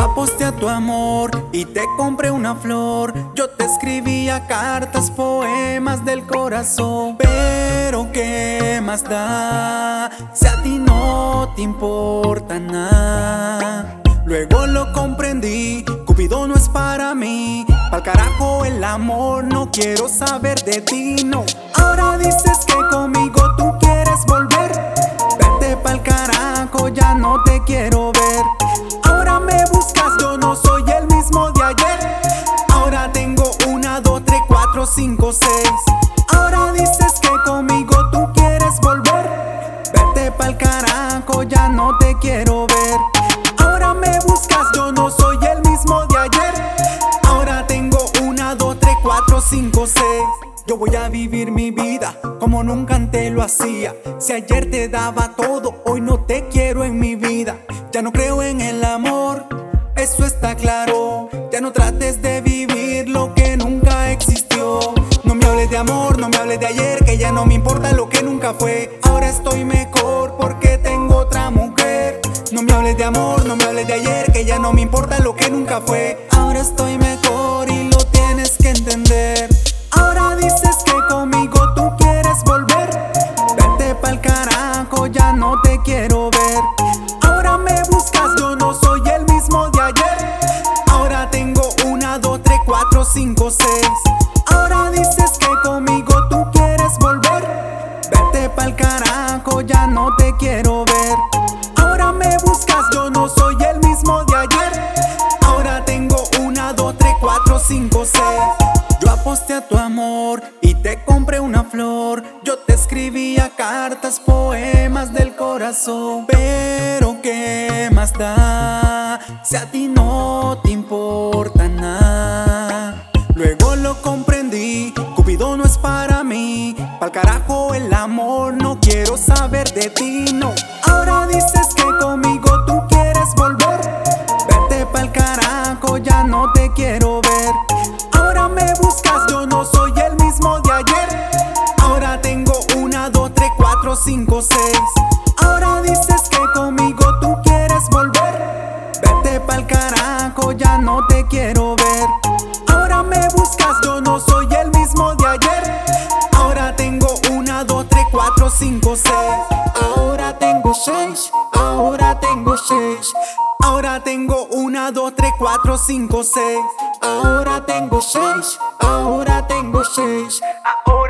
a tu amor y te compré una flor. Yo te escribía cartas, poemas del corazón. Pero ¿qué más da si a ti no te importa nada? Luego lo comprendí, Cupido no es para mí. Pa'l carajo el amor, no quiero saber de ti, no. Ahora dices que conmigo 5C. Yo voy a vivir mi vida como nunca antes lo hacía. Si ayer te daba todo, hoy no te quiero en mi vida. Ya no creo en el amor, eso está claro. Ya no trates de vivir lo que nunca existió. No me hables de amor, no me hables de ayer, que ya no me importa lo que nunca fue. Ahora estoy mejor porque tengo otra mujer. No me hables de amor, no me hables de ayer, que ya no me importa lo que nunca fue. Ahora estoy mejor que entender. Ahora dices que conmigo tú quieres volver. Vete pa'l carajo, ya no te quiero ver. Ahora me buscas, yo no soy el mismo de ayer. Ahora tengo una, dos, tres, cuatro, cinco, seis. Ahora dices que conmigo tú quieres volver. Vete pa'l carajo, ya no te quiero ver. 5C. Yo aposté a tu amor y te compré una flor. Yo te escribía cartas, poemas del corazón. Pero qué más da si a ti no te importa nada. Luego lo comprendí, Cupido no es para mí. Pa'l carajo el amor, no quiero saber de ti, no. 5, 6. Ahora dices que conmigo tú quieres volver. Vete pa'l carajo, ya no te quiero ver. Ahora me buscas, yo no soy el mismo de ayer. Ahora tengo una, dos, tres, cuatro, cinco, seis. Ahora tengo seis, ahora tengo seis. Ahora tengo una, dos, tres, cuatro, cinco, seis. Ahora tengo seis, ahora tengo seis. Ahora